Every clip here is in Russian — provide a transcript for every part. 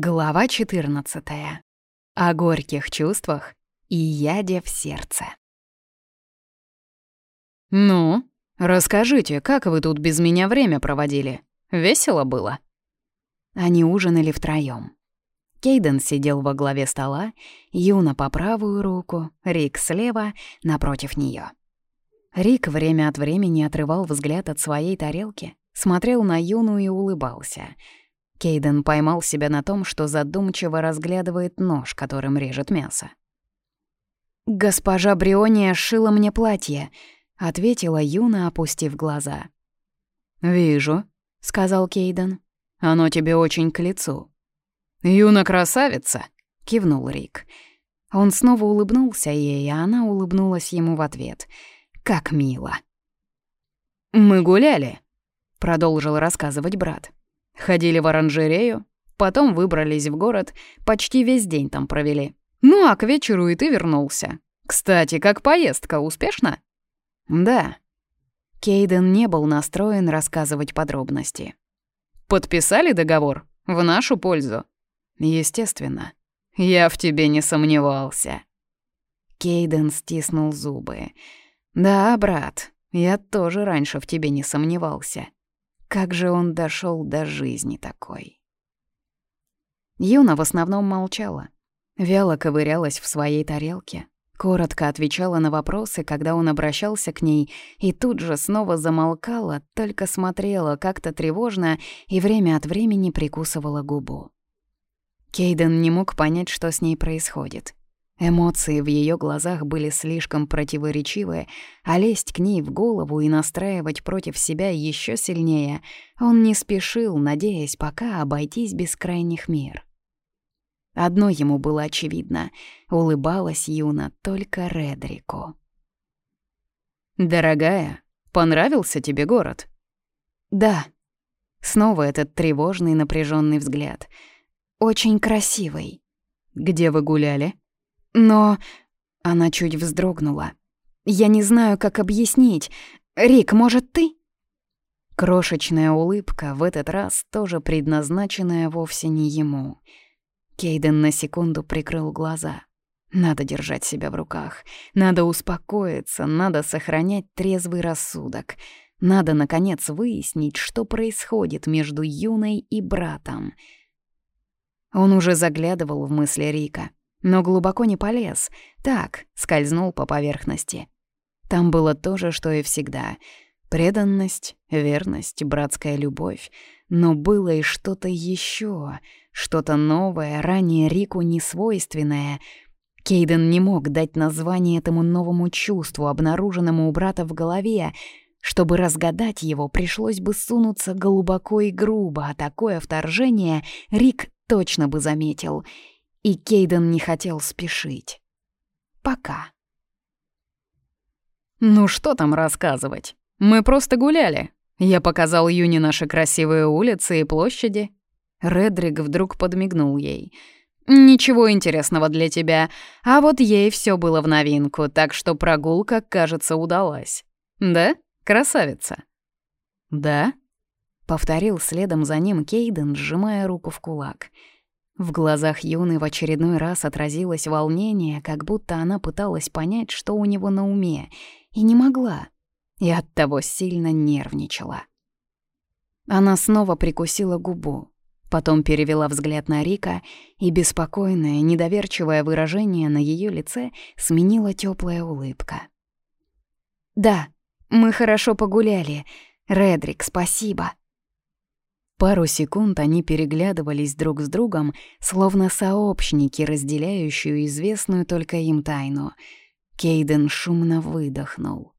Глава 14. О горьких чувствах и яде в сердце. «Ну, расскажите, как вы тут без меня время проводили? Весело было?» Они ужинали втроём. Кейден сидел во главе стола, Юна по правую руку, Рик слева, напротив неё. Рик время от времени отрывал взгляд от своей тарелки, смотрел на Юну и улыбался — Кейден поймал себя на том, что задумчиво разглядывает нож, которым режет мясо. «Госпожа Бриония шила мне платье», — ответила Юна, опустив глаза. «Вижу», — сказал Кейден. «Оно тебе очень к лицу». «Юна красавица», — кивнул Рик. Он снова улыбнулся ей, а она улыбнулась ему в ответ. «Как мило». «Мы гуляли», — продолжил рассказывать брат. Ходили в оранжерею, потом выбрались в город, почти весь день там провели. Ну а к вечеру и ты вернулся. Кстати, как поездка, успешно? Да. Кейден не был настроен рассказывать подробности. Подписали договор? В нашу пользу? Естественно. Я в тебе не сомневался. Кейден стиснул зубы. Да, брат, я тоже раньше в тебе не сомневался. Как же он дошел до жизни такой? Юна в основном молчала. Вяло ковырялась в своей тарелке, коротко отвечала на вопросы, когда он обращался к ней, и тут же снова замолкала, только смотрела как-то тревожно и время от времени прикусывала губу. Кейден не мог понять, что с ней происходит. Эмоции в ее глазах были слишком противоречивые, а лезть к ней в голову и настраивать против себя еще сильнее он не спешил, надеясь пока обойтись без крайних мер. Одно ему было очевидно — улыбалась Юна только Редрику. «Дорогая, понравился тебе город?» «Да». Снова этот тревожный напряженный взгляд. «Очень красивый». «Где вы гуляли?» Но... Она чуть вздрогнула. «Я не знаю, как объяснить. Рик, может, ты?» Крошечная улыбка, в этот раз тоже предназначенная вовсе не ему. Кейден на секунду прикрыл глаза. Надо держать себя в руках. Надо успокоиться, надо сохранять трезвый рассудок. Надо, наконец, выяснить, что происходит между Юной и братом. Он уже заглядывал в мысли Рика но глубоко не полез. Так, скользнул по поверхности. Там было то же, что и всегда. Преданность, верность, братская любовь. Но было и что-то еще, что-то новое, ранее Рику несвойственное. Кейден не мог дать название этому новому чувству, обнаруженному у брата в голове. Чтобы разгадать его, пришлось бы сунуться глубоко и грубо, а такое вторжение Рик точно бы заметил — и Кейден не хотел спешить. Пока. «Ну что там рассказывать? Мы просто гуляли. Я показал Юне наши красивые улицы и площади». Редрик вдруг подмигнул ей. «Ничего интересного для тебя, а вот ей все было в новинку, так что прогулка, кажется, удалась. Да, красавица?» «Да?» — повторил следом за ним Кейден, сжимая руку в кулак — в глазах Юны в очередной раз отразилось волнение, как будто она пыталась понять, что у него на уме, и не могла, и оттого сильно нервничала. Она снова прикусила губу, потом перевела взгляд на Рика, и беспокойное, недоверчивое выражение на ее лице сменила теплая улыбка. «Да, мы хорошо погуляли. Редрик, спасибо». Пару секунд они переглядывались друг с другом, словно сообщники, разделяющие известную только им тайну. Кейден шумно выдохнул.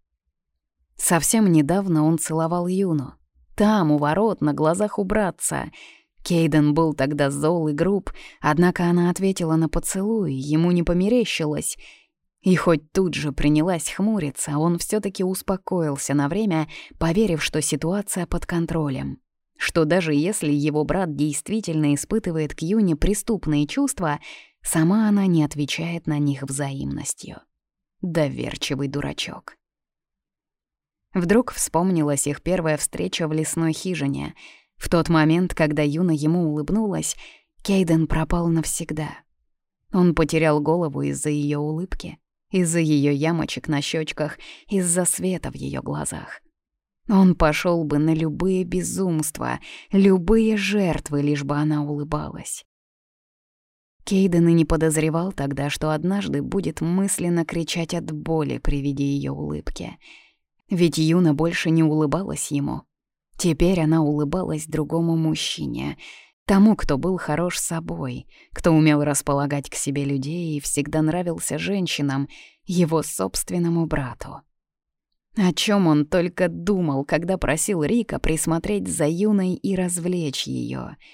Совсем недавно он целовал Юну. Там, у ворот, на глазах у братца. Кейден был тогда зол и груб, однако она ответила на поцелуй, ему не померещилось. И хоть тут же принялась хмуриться, он все таки успокоился на время, поверив, что ситуация под контролем что даже если его брат действительно испытывает к Юне преступные чувства, сама она не отвечает на них взаимностью. Доверчивый дурачок. Вдруг вспомнилась их первая встреча в лесной хижине. В тот момент, когда Юна ему улыбнулась, Кейден пропал навсегда. Он потерял голову из-за ее улыбки, из-за ее ямочек на щечках, из-за света в ее глазах. Он пошел бы на любые безумства, любые жертвы, лишь бы она улыбалась. Кейден и не подозревал тогда, что однажды будет мысленно кричать от боли при виде ее улыбки. Ведь Юна больше не улыбалась ему. Теперь она улыбалась другому мужчине, тому, кто был хорош собой, кто умел располагать к себе людей и всегда нравился женщинам, его собственному брату. О чем он только думал, когда просил Рика присмотреть за Юной и развлечь ее —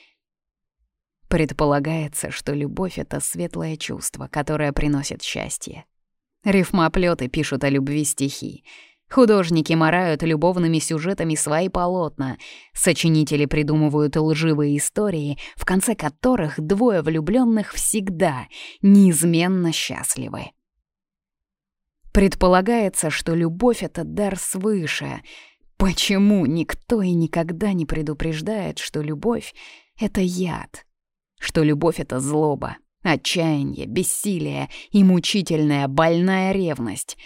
Предполагается, что любовь — это светлое чувство, которое приносит счастье. Рифмоплёты пишут о любви стихи. Художники морают любовными сюжетами свои полотна. Сочинители придумывают лживые истории, в конце которых двое влюбленных всегда, неизменно счастливы. Предполагается, что любовь — это дар свыше. Почему никто и никогда не предупреждает, что любовь — это яд? что любовь — это злоба, отчаяние, бессилие и мучительная больная ревность.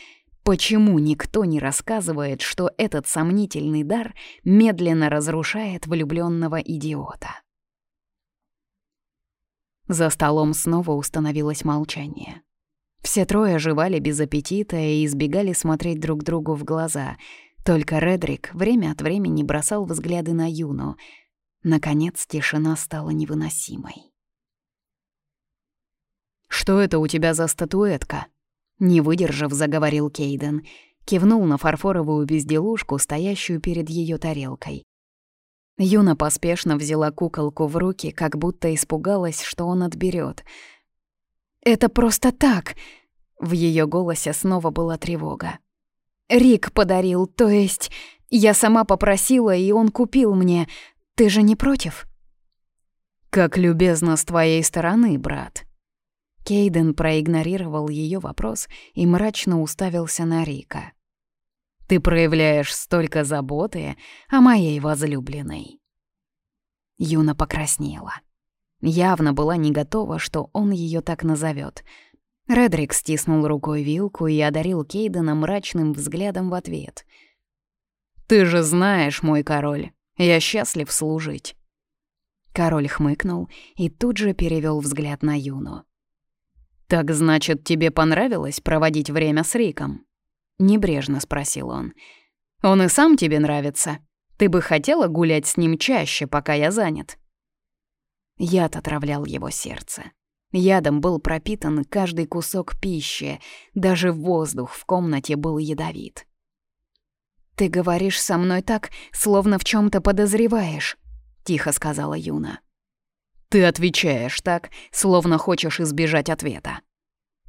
Почему никто не рассказывает, что этот сомнительный дар медленно разрушает влюбленного идиота? За столом снова установилось молчание. Все трое жевали без аппетита и избегали смотреть друг другу в глаза. Только Редрик время от времени бросал взгляды на Юну. Наконец тишина стала невыносимой. «Что это у тебя за статуэтка?» Не выдержав, заговорил Кейден. Кивнул на фарфоровую безделушку, стоящую перед ее тарелкой. Юна поспешно взяла куколку в руки, как будто испугалась, что он отберет. «Это просто так!» В ее голосе снова была тревога. «Рик подарил, то есть я сама попросила, и он купил мне. Ты же не против?» «Как любезно с твоей стороны, брат», Кейден проигнорировал ее вопрос и мрачно уставился на Рика. «Ты проявляешь столько заботы о моей возлюбленной». Юна покраснела. Явно была не готова, что он ее так назовет. Редрик стиснул рукой вилку и одарил Кейдена мрачным взглядом в ответ. «Ты же знаешь, мой король, я счастлив служить». Король хмыкнул и тут же перевел взгляд на Юну. «Так значит, тебе понравилось проводить время с Риком?» Небрежно спросил он. «Он и сам тебе нравится? Ты бы хотела гулять с ним чаще, пока я занят?» Яд отравлял его сердце. Ядом был пропитан каждый кусок пищи, даже воздух в комнате был ядовит. «Ты говоришь со мной так, словно в чем то подозреваешь», — тихо сказала Юна. Ты отвечаешь так, словно хочешь избежать ответа.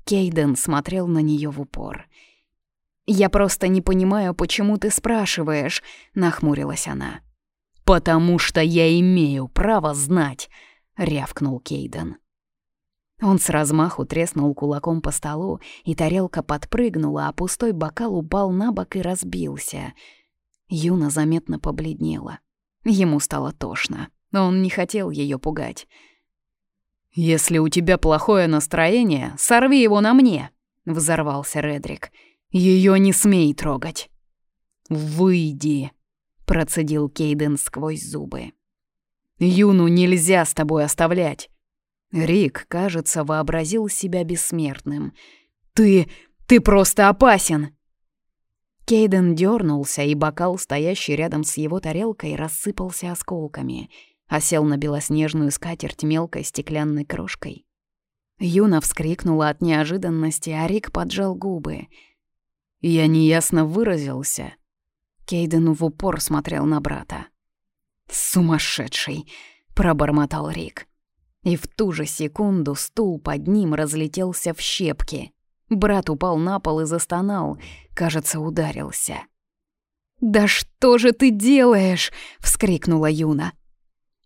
Кейден смотрел на нее в упор. «Я просто не понимаю, почему ты спрашиваешь», — нахмурилась она. «Потому что я имею право знать», — рявкнул Кейден. Он с размаху треснул кулаком по столу, и тарелка подпрыгнула, а пустой бокал упал на бок и разбился. Юна заметно побледнела. Ему стало тошно но он не хотел ее пугать. «Если у тебя плохое настроение, сорви его на мне», — взорвался Редрик. Ее не смей трогать». «Выйди», — процедил Кейден сквозь зубы. «Юну нельзя с тобой оставлять». Рик, кажется, вообразил себя бессмертным. «Ты... ты просто опасен!» Кейден дернулся, и бокал, стоящий рядом с его тарелкой, рассыпался осколками — осел на белоснежную скатерть мелкой стеклянной крошкой. Юна вскрикнула от неожиданности, а Рик поджал губы. «Я неясно выразился». Кейден в упор смотрел на брата. «Сумасшедший!» — пробормотал Рик. И в ту же секунду стул под ним разлетелся в щепки. Брат упал на пол и застонал, кажется, ударился. «Да что же ты делаешь?» — вскрикнула Юна.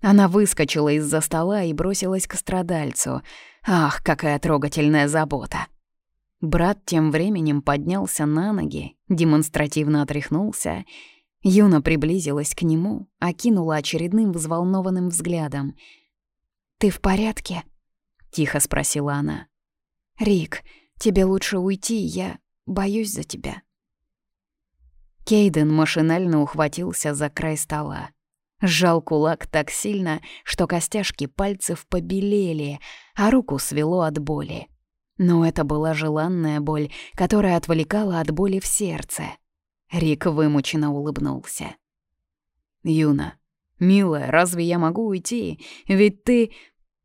Она выскочила из-за стола и бросилась к страдальцу. Ах, какая трогательная забота! Брат тем временем поднялся на ноги, демонстративно отряхнулся. Юна приблизилась к нему, окинула очередным взволнованным взглядом. ты в порядке?» — тихо спросила она. «Рик, тебе лучше уйти, я боюсь за тебя». Кейден машинально ухватился за край стола. Сжал кулак так сильно, что костяшки пальцев побелели, а руку свело от боли. Но это была желанная боль, которая отвлекала от боли в сердце. Рик вымученно улыбнулся. «Юна, милая, разве я могу уйти? Ведь ты...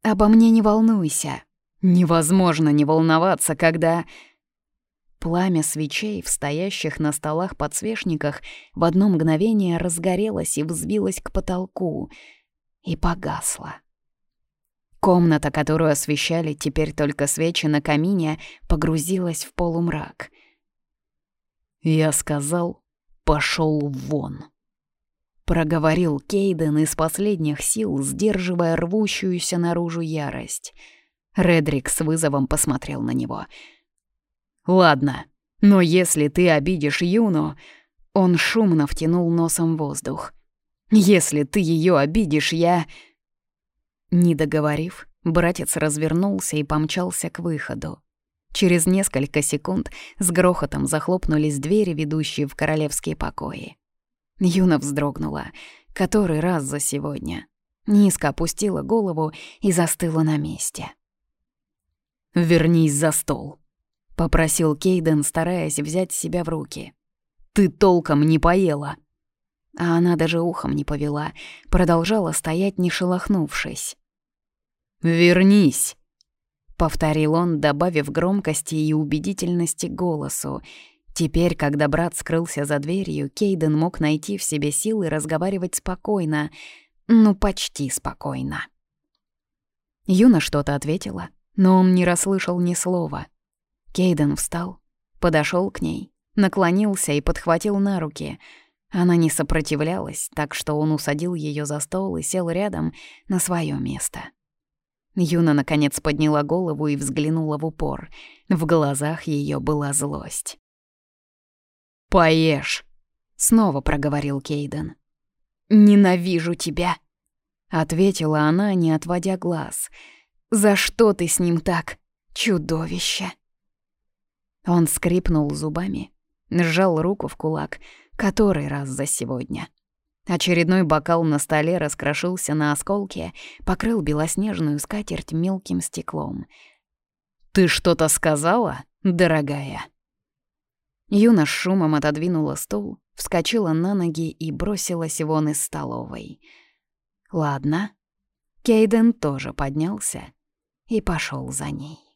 Обо мне не волнуйся. Невозможно не волноваться, когда...» Пламя свечей в стоящих на столах подсвечниках в одно мгновение разгорелось и взвилось к потолку и погасло. Комната, которую освещали теперь только свечи на камине, погрузилась в полумрак. «Я сказал, пошел вон», — проговорил Кейден из последних сил, сдерживая рвущуюся наружу ярость. Редрик с вызовом посмотрел на него — Ладно, но если ты обидишь Юну... Он шумно втянул носом воздух. Если ты ее обидишь, я... Не договорив, братец развернулся и помчался к выходу. Через несколько секунд с грохотом захлопнулись двери, ведущие в королевские покои. Юна вздрогнула, который раз за сегодня. Низко опустила голову и застыла на месте. «Вернись за стол», попросил Кейден, стараясь взять себя в руки. «Ты толком не поела!» А она даже ухом не повела, продолжала стоять, не шелохнувшись. «Вернись!» — повторил он, добавив громкости и убедительности голосу. Теперь, когда брат скрылся за дверью, Кейден мог найти в себе силы разговаривать спокойно. Ну, почти спокойно. Юна что-то ответила, но он не расслышал ни слова — Кейден встал, подошел к ней, наклонился и подхватил на руки. Она не сопротивлялась, так что он усадил ее за стол и сел рядом на свое место. Юна, наконец, подняла голову и взглянула в упор. В глазах ее была злость. «Поешь!» — снова проговорил Кейден. «Ненавижу тебя!» — ответила она, не отводя глаз. «За что ты с ним так, чудовище?» Он скрипнул зубами, сжал руку в кулак, который раз за сегодня. Очередной бокал на столе раскрошился на осколки, покрыл белоснежную скатерть мелким стеклом. «Ты что-то сказала, дорогая?» Юна с шумом отодвинула стул, вскочила на ноги и бросилась вон из столовой. «Ладно». Кейден тоже поднялся и пошел за ней.